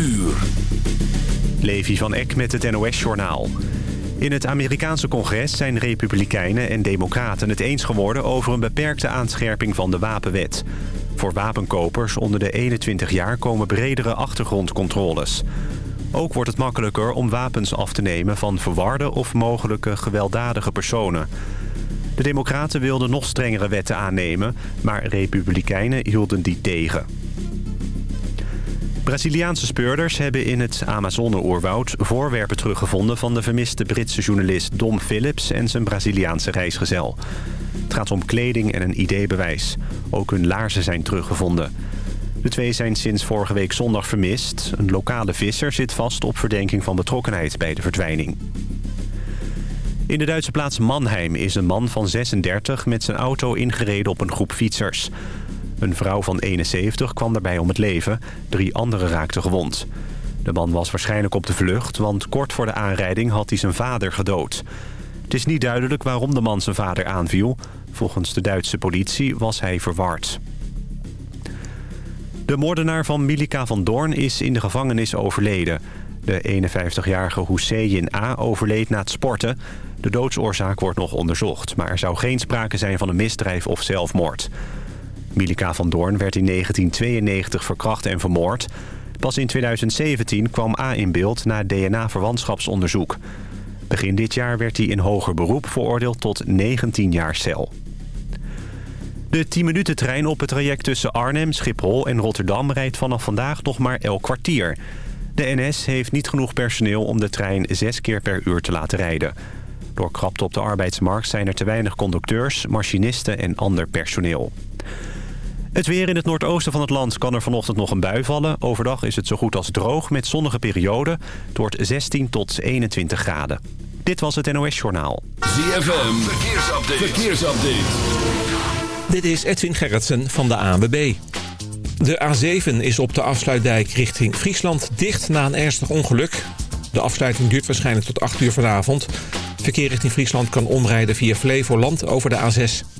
uur. Levi van Eck met het NOS-journaal. In het Amerikaanse congres zijn republikeinen en democraten het eens geworden... over een beperkte aanscherping van de wapenwet. Voor wapenkopers onder de 21 jaar komen bredere achtergrondcontroles. Ook wordt het makkelijker om wapens af te nemen van verwarde of mogelijke gewelddadige personen. De democraten wilden nog strengere wetten aannemen, maar republikeinen hielden die tegen. Braziliaanse speurders hebben in het Amazone-oerwoud voorwerpen teruggevonden van de vermiste Britse journalist Dom Phillips en zijn Braziliaanse reisgezel. Het gaat om kleding en een ID-bewijs. Ook hun laarzen zijn teruggevonden. De twee zijn sinds vorige week zondag vermist. Een lokale visser zit vast op verdenking van betrokkenheid bij de verdwijning. In de Duitse plaats Mannheim is een man van 36 met zijn auto ingereden op een groep fietsers. Een vrouw van 71 kwam daarbij om het leven. Drie anderen raakten gewond. De man was waarschijnlijk op de vlucht, want kort voor de aanrijding had hij zijn vader gedood. Het is niet duidelijk waarom de man zijn vader aanviel. Volgens de Duitse politie was hij verward. De moordenaar van Milika van Doorn is in de gevangenis overleden. De 51-jarige Hussein A. overleed na het sporten. De doodsoorzaak wordt nog onderzocht, maar er zou geen sprake zijn van een misdrijf of zelfmoord. Milika van Doorn werd in 1992 verkracht en vermoord. Pas in 2017 kwam A in beeld na DNA-verwantschapsonderzoek. Begin dit jaar werd hij in hoger beroep veroordeeld tot 19 jaar cel. De 10-minuten-trein op het traject tussen Arnhem, Schiphol en Rotterdam... rijdt vanaf vandaag nog maar elk kwartier. De NS heeft niet genoeg personeel om de trein zes keer per uur te laten rijden. Door krapte op de arbeidsmarkt zijn er te weinig conducteurs, machinisten en ander personeel. Het weer in het noordoosten van het land kan er vanochtend nog een bui vallen. Overdag is het zo goed als droog met zonnige perioden. Het wordt 16 tot 21 graden. Dit was het NOS Journaal. ZFM, verkeersupdate. verkeersupdate. Dit is Edwin Gerritsen van de ANWB. De A7 is op de afsluitdijk richting Friesland dicht na een ernstig ongeluk. De afsluiting duurt waarschijnlijk tot 8 uur vanavond. Verkeer richting Friesland kan omrijden via Flevoland over de A6.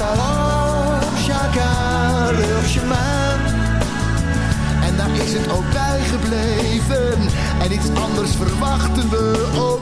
allang chacun leur. En daar is het ook bij gebleven. En iets anders verwachten we ook.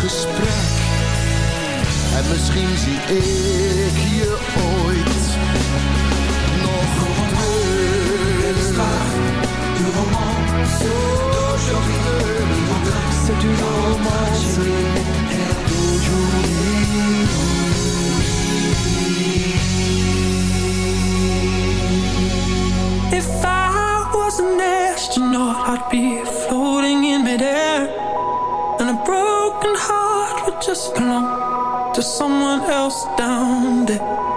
gesprek. En misschien zie ik je ooit nog terug. Du romance d'aujourd'hui, c'est du romance. If I was an astronaut, I'd be just belong to someone else down there.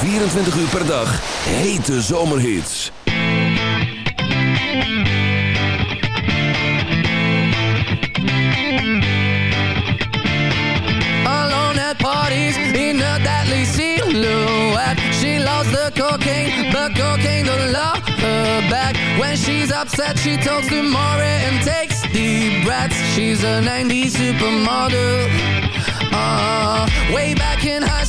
24 uur per dag hete zomerhits. Alone at parties in a deadly silhouette. She loves the cocaine, but cocaine don't love her back. When she's upset, she talks to Maury and takes deep breaths. She's a 90s supermodel. Uh, way back in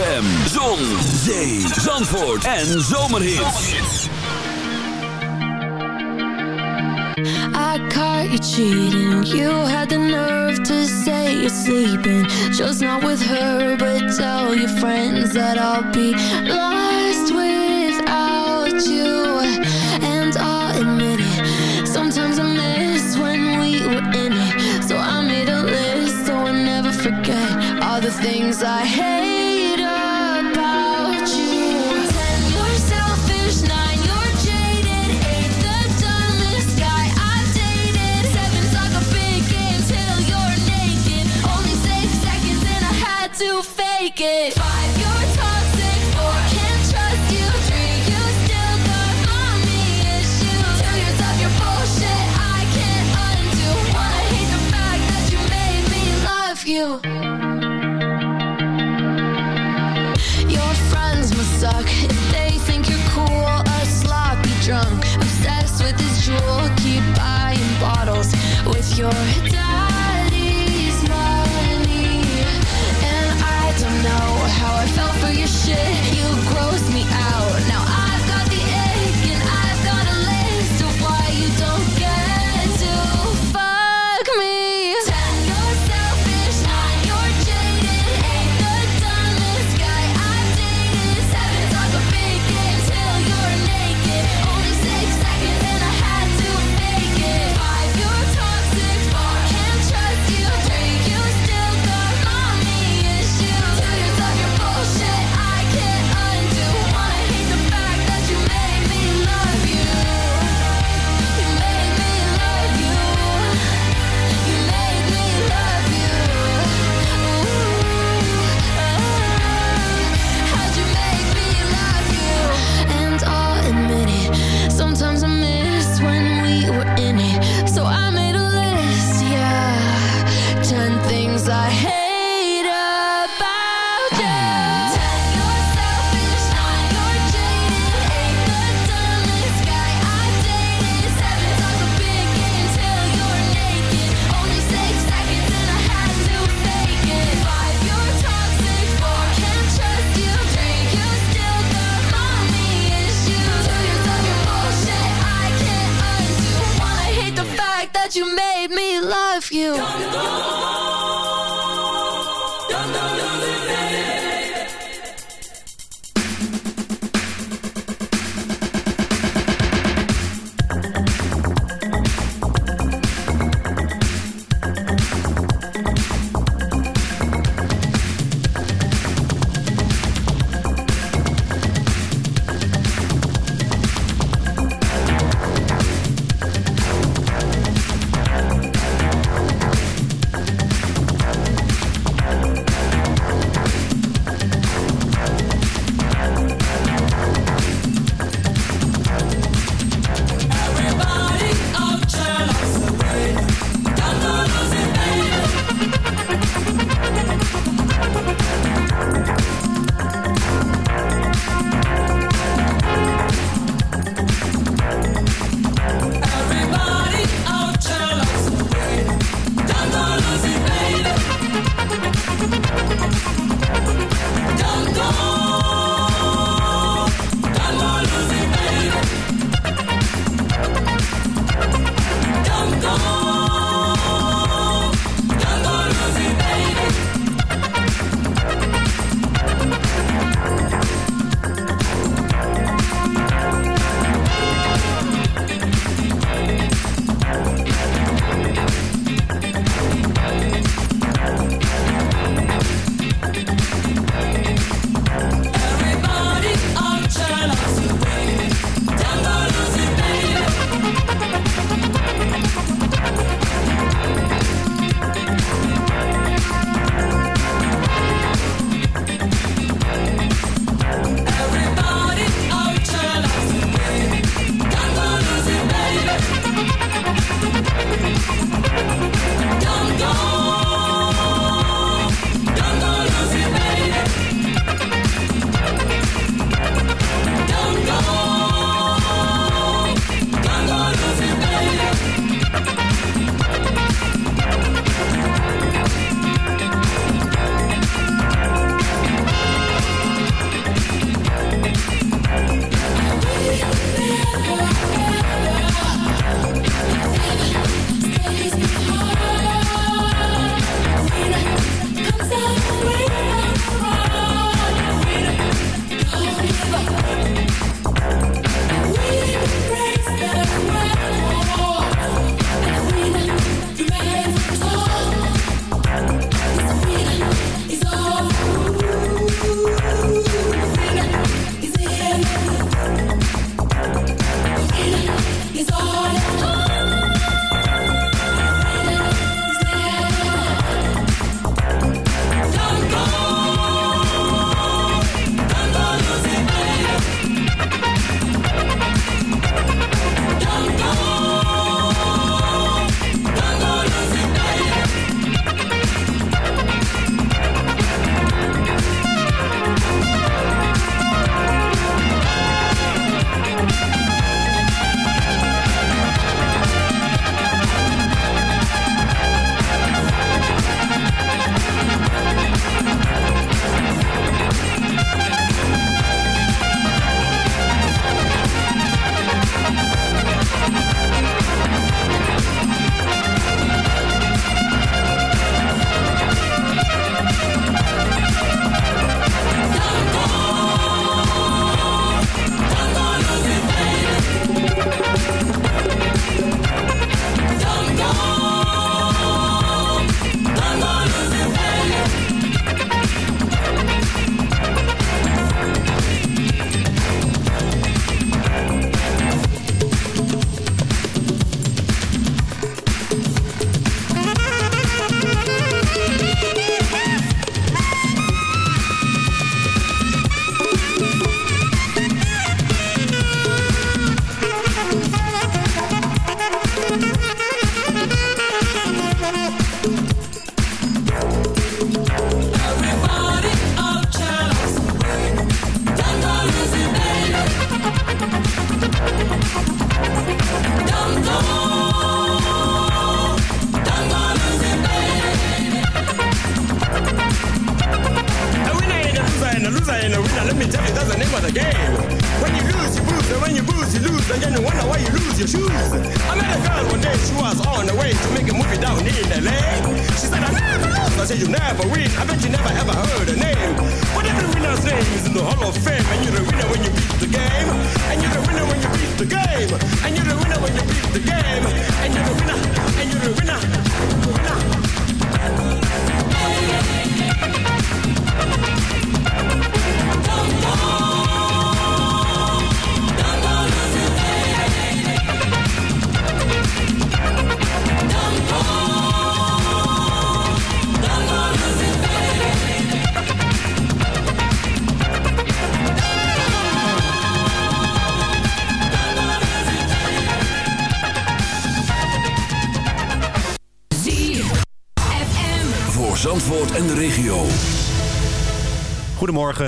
ZFM, Zon, Zee, Zandvoort en Zomerhits. I caught you cheating, you had the nerve to say you're sleeping. Just not with her, but tell your friends that I'll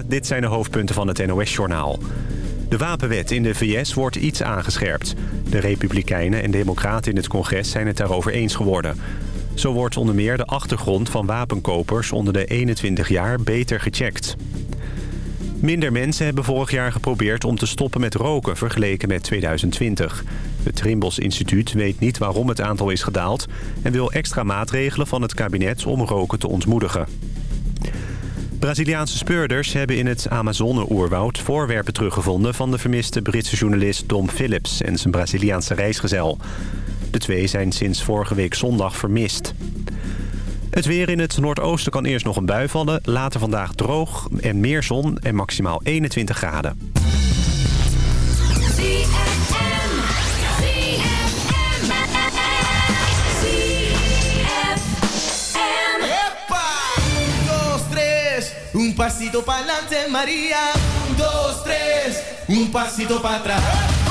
Dit zijn de hoofdpunten van het NOS-journaal. De wapenwet in de VS wordt iets aangescherpt. De Republikeinen en Democraten in het congres zijn het daarover eens geworden. Zo wordt onder meer de achtergrond van wapenkopers onder de 21 jaar beter gecheckt. Minder mensen hebben vorig jaar geprobeerd om te stoppen met roken vergeleken met 2020. Het Trimbos Instituut weet niet waarom het aantal is gedaald... en wil extra maatregelen van het kabinet om roken te ontmoedigen. Braziliaanse speurders hebben in het Amazone-oerwoud voorwerpen teruggevonden... van de vermiste Britse journalist Dom Phillips en zijn Braziliaanse reisgezel. De twee zijn sinds vorige week zondag vermist. Het weer in het noordoosten kan eerst nog een bui vallen. Later vandaag droog en meer zon en maximaal 21 graden. Un pasito pa'lante, adelante, María. Un, dos, tres. Un pasito para atrás.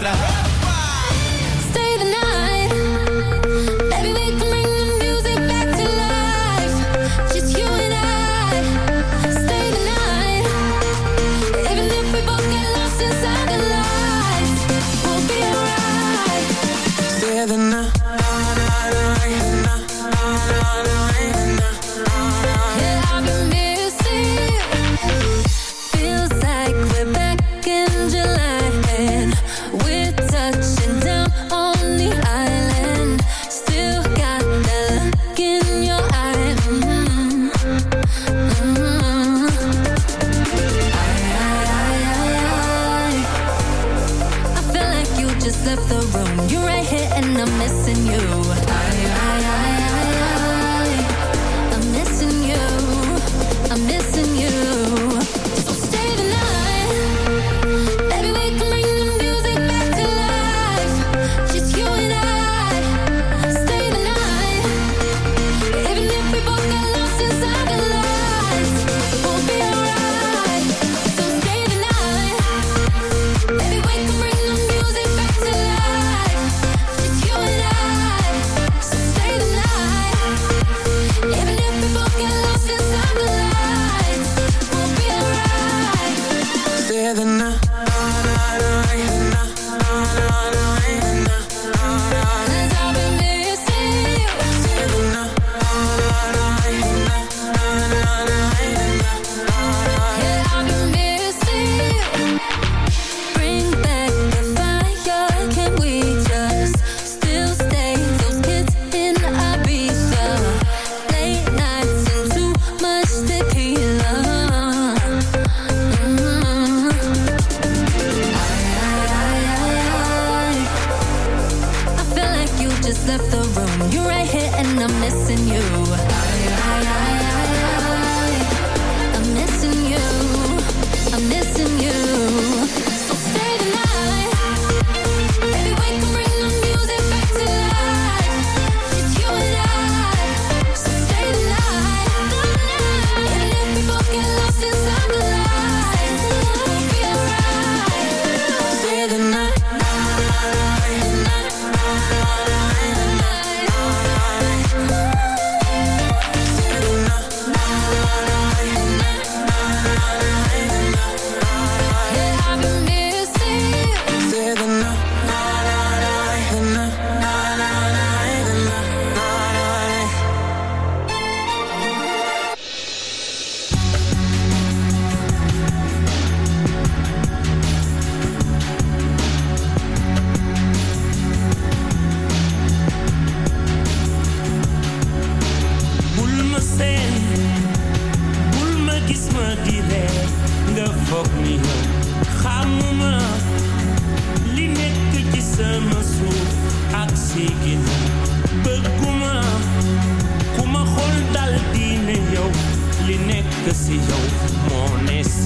Atrás.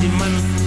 in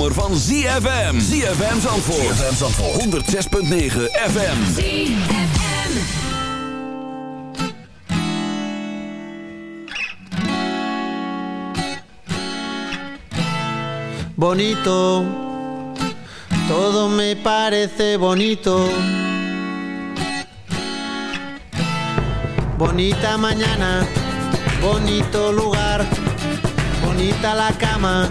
zomer van ZFM. ZFM Zandvoort. ZFM Zandvoort. 106.9 FM. ZFM. bonito, todo me parece bonito. Bonita mañana, bonito lugar, bonita la cama,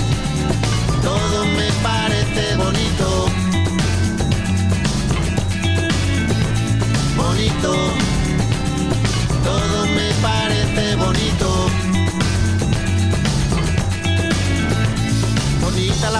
Todo me parece bonito. Bonito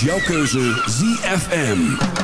jouw keuze ZFM.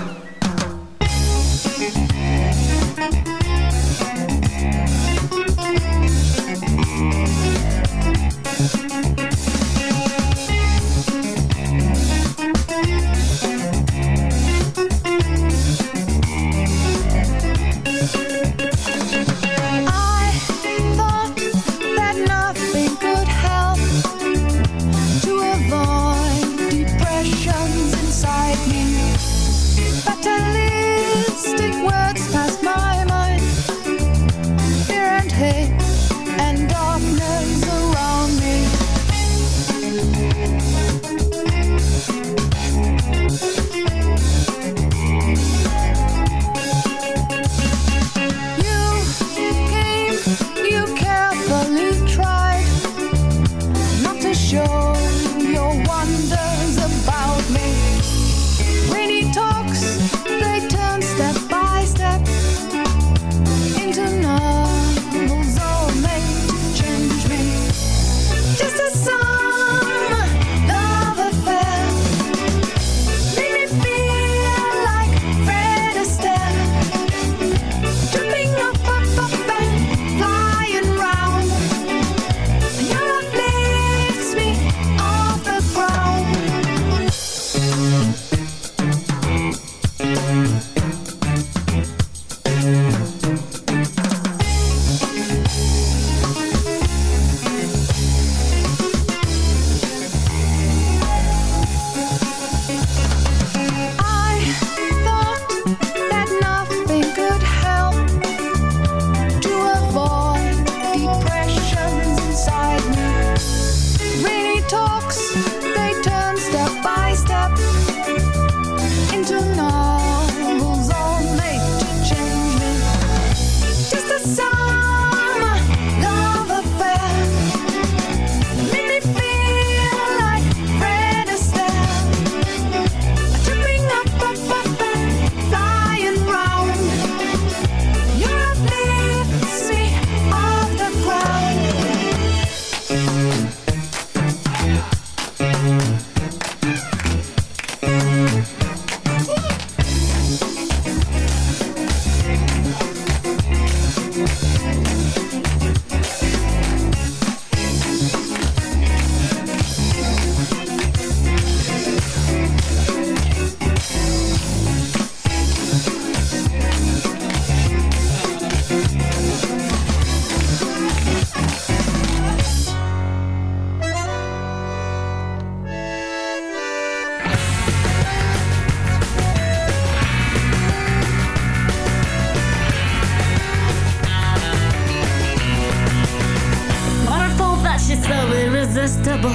comfortable.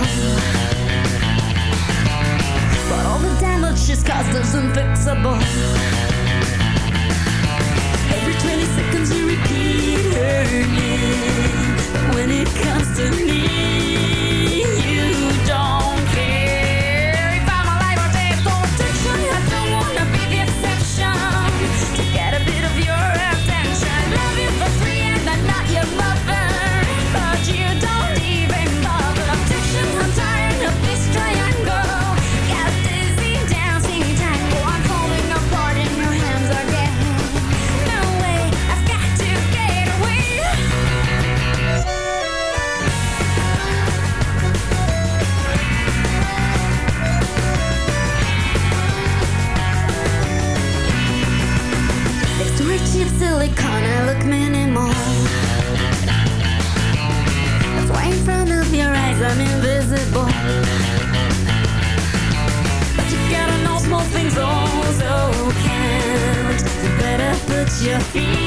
But all the damage she's caused is unfixable. Every 20 seconds you repeat her name when it comes to me. your feet.